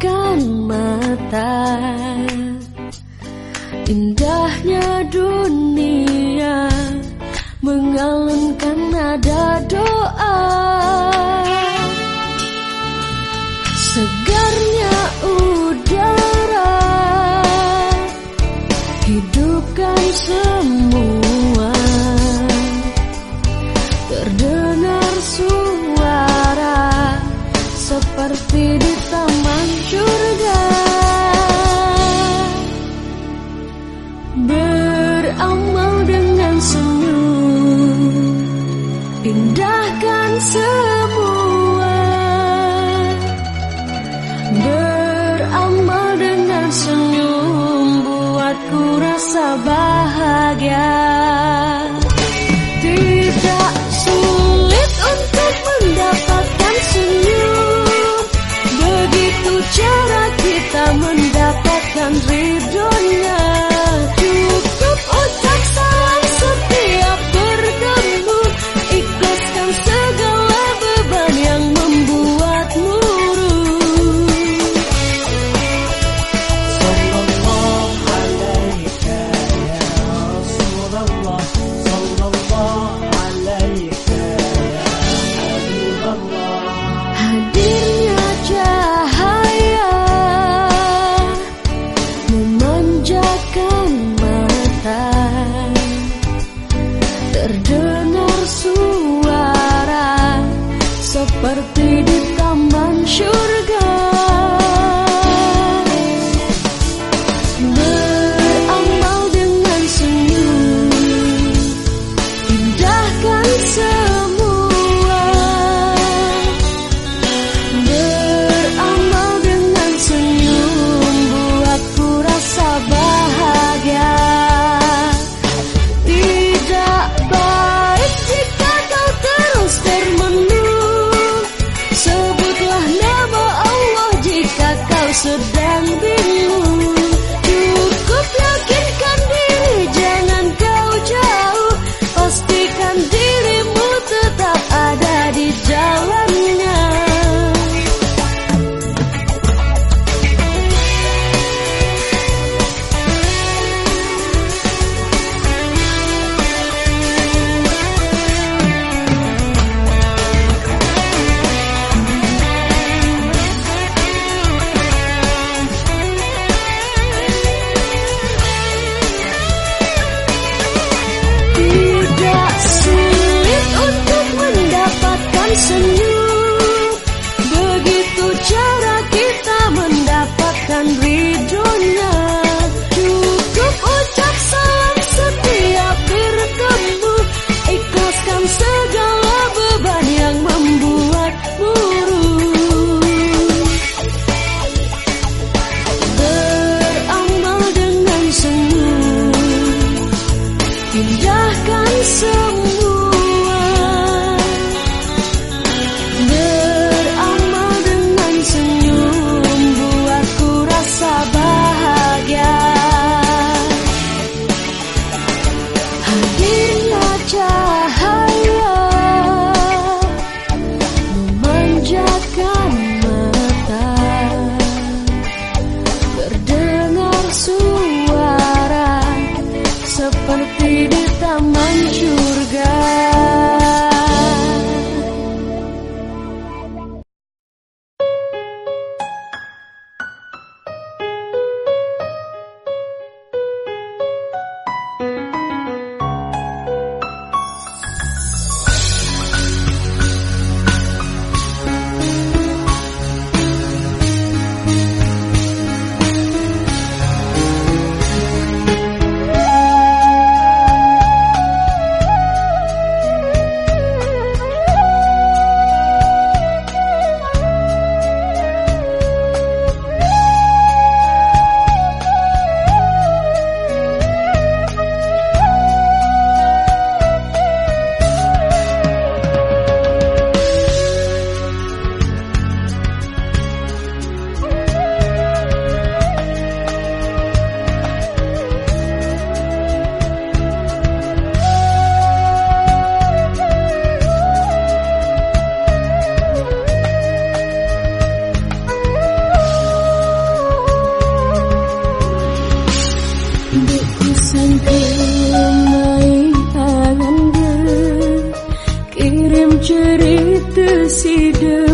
memanjakan mata. Indahnya dunia. Mengalunkan nada doa consider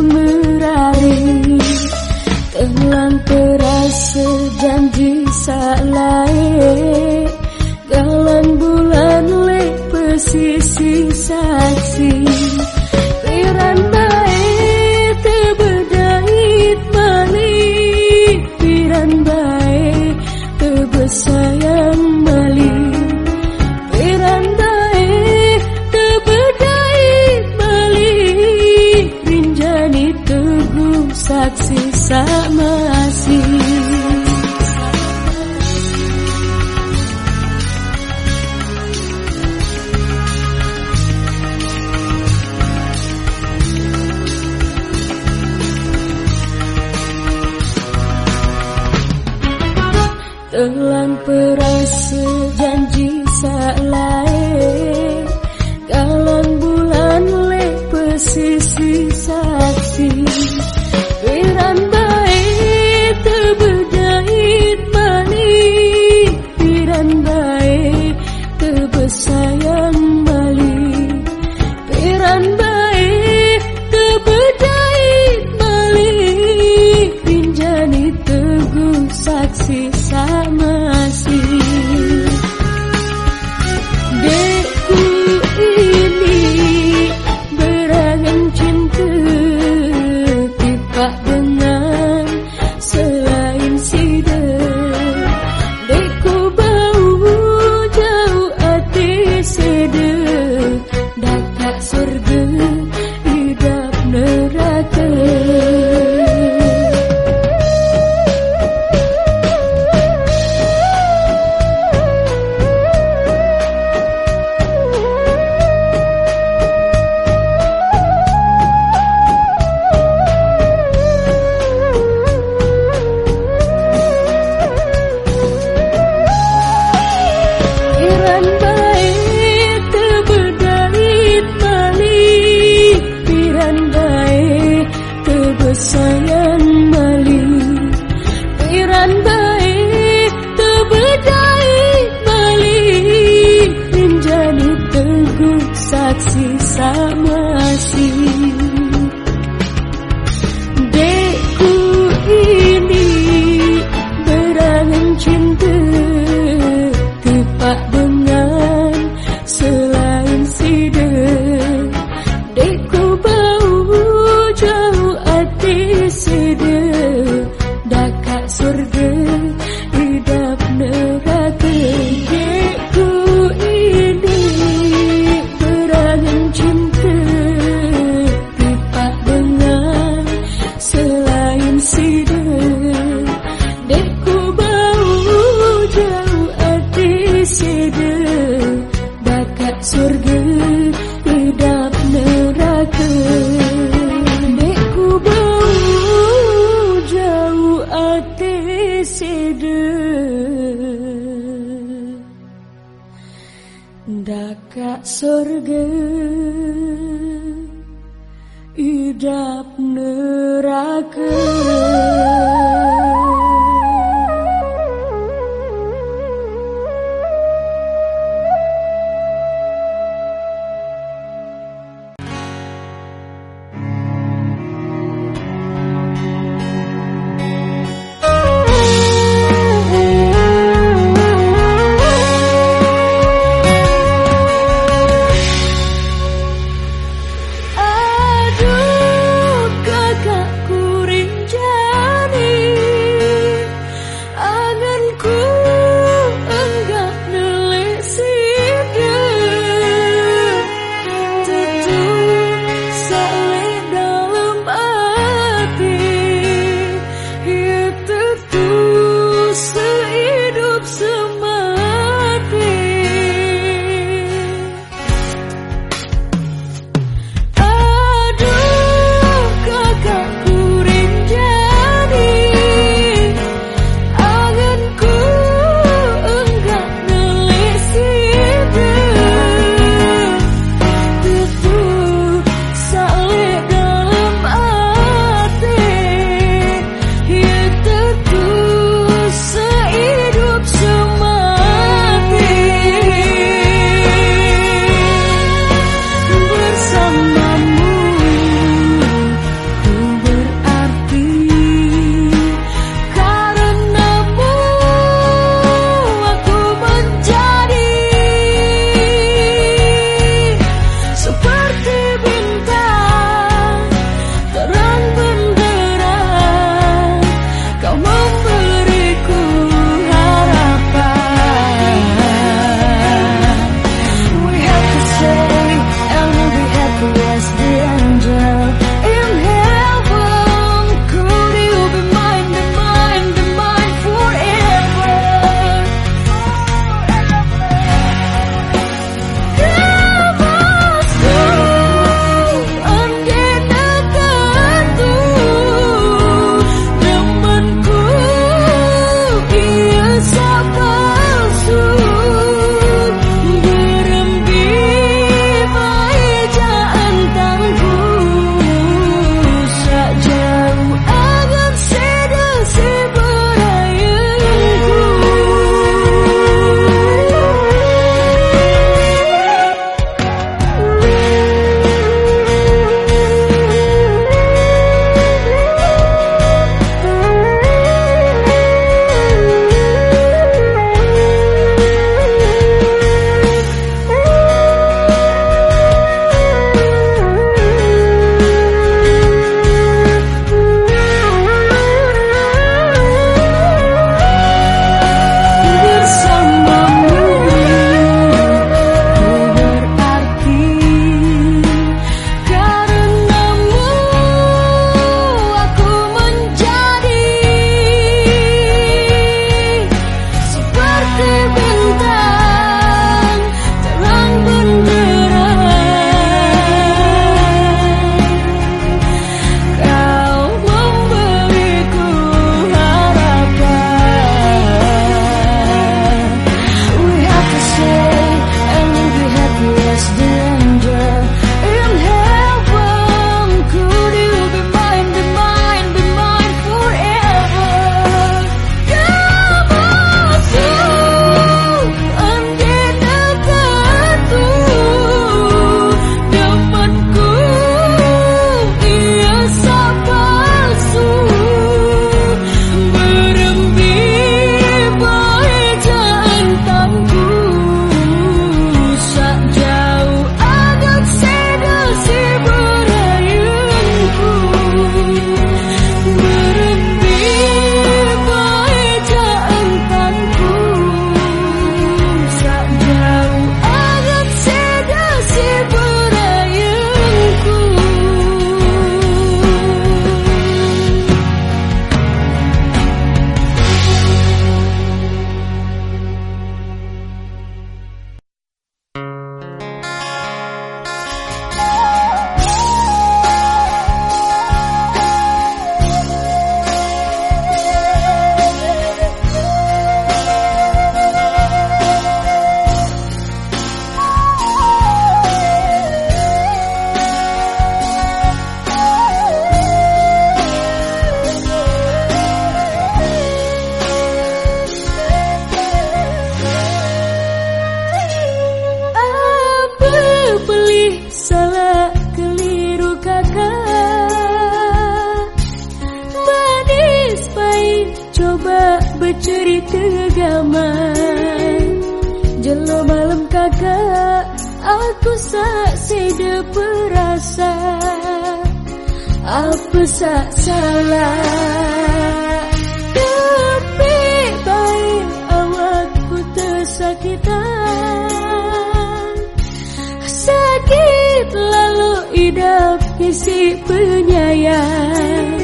isi penyayang.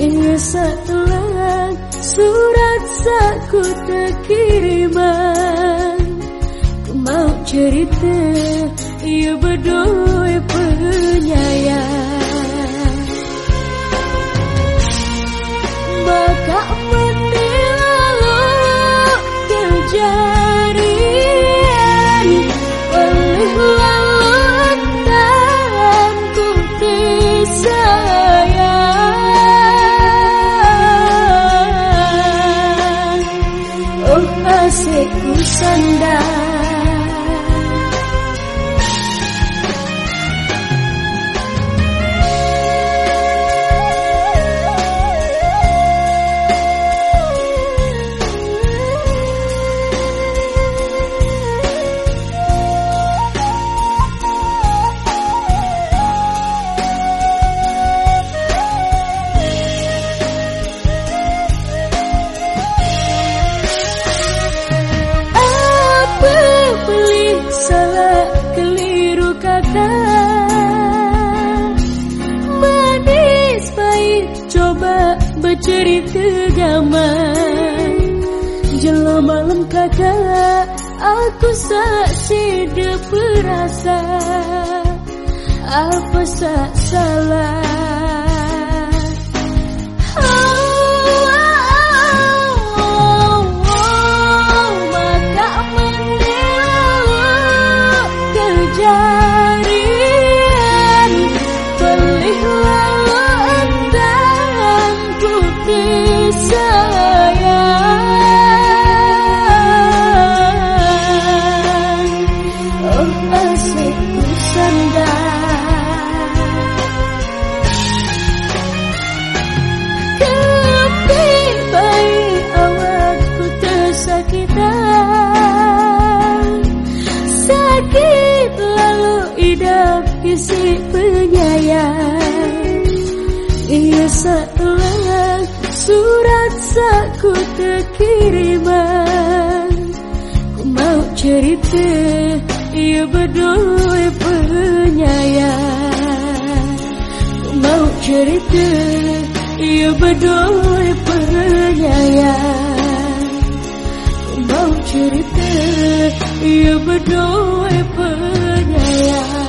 Ini satu surat saku terkiriman. Ku mau cerita Ia berdua penyayang. Maka mendilalu kejadian gaman Jelo malam kakak Aku saksi de perasa Apa sak salah ia berdua penyayang Ku mau cerita ia berdua penyayang Ku mau cerita ia berdua penyayang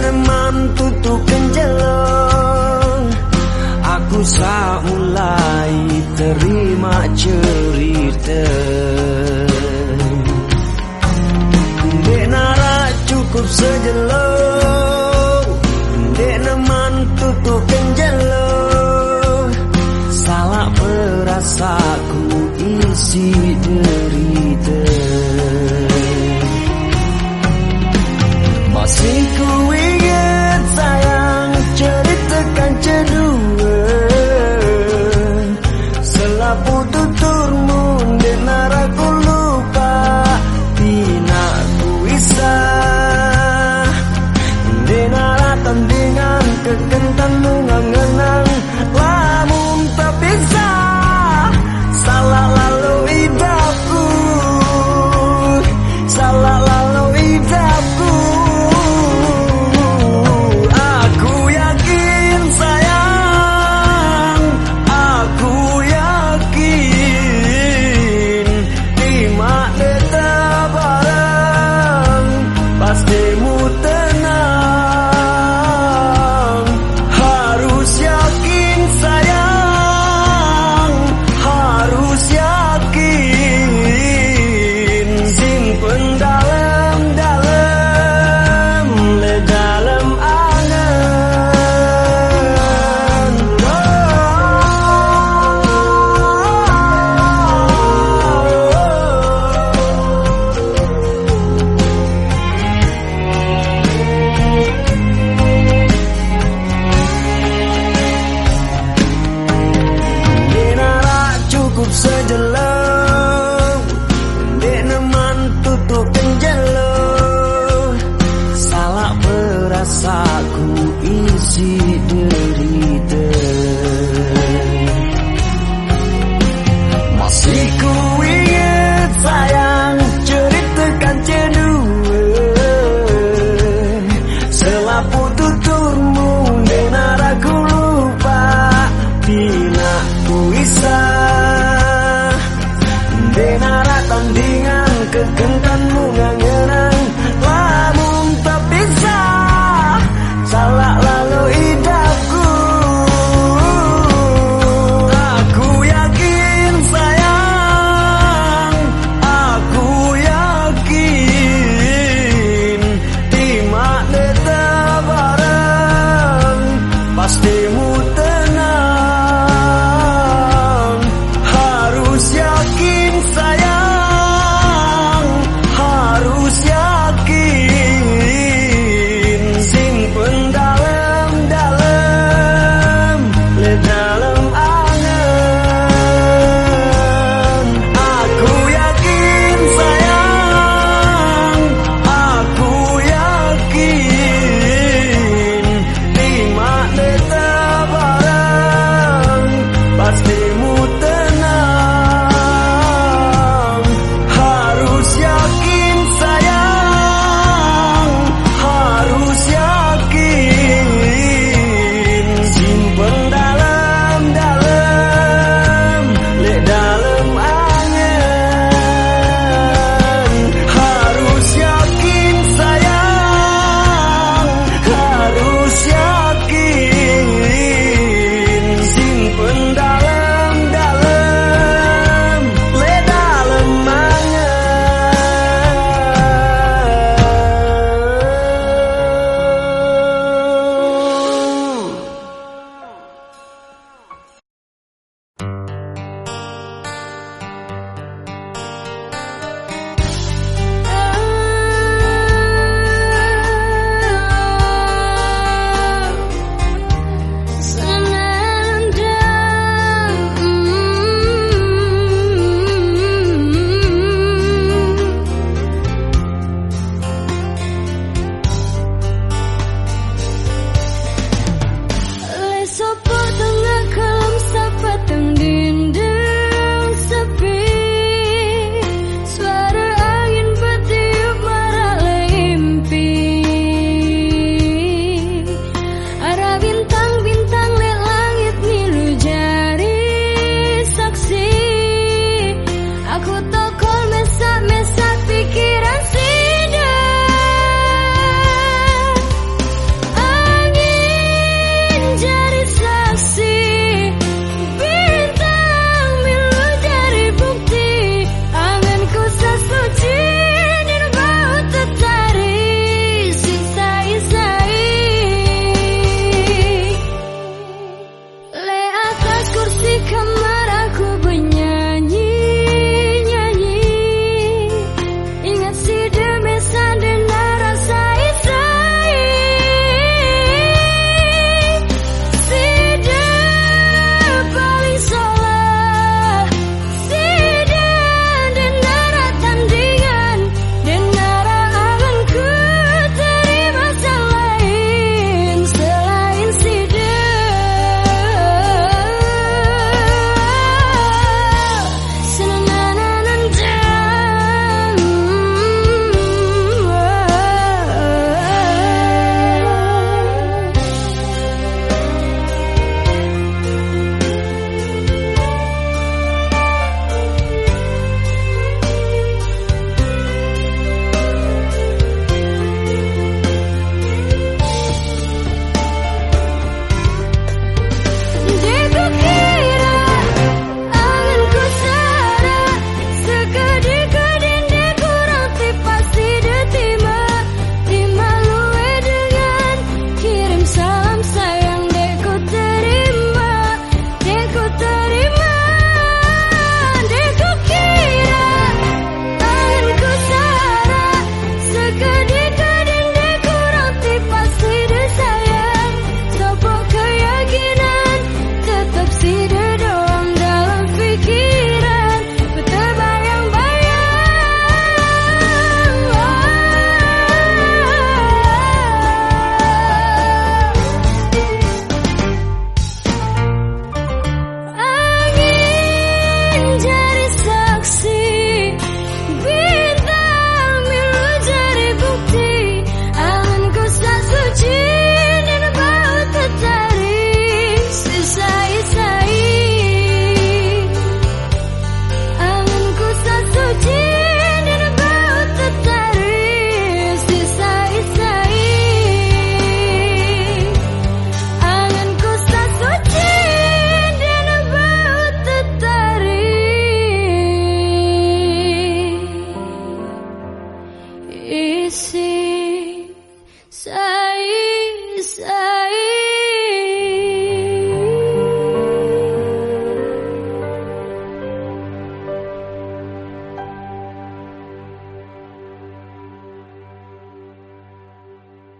naman tutukan Aku mulai terima cerita. Dek cukup sejelang Dek naman tutukan jalan Salah perasaku isi deh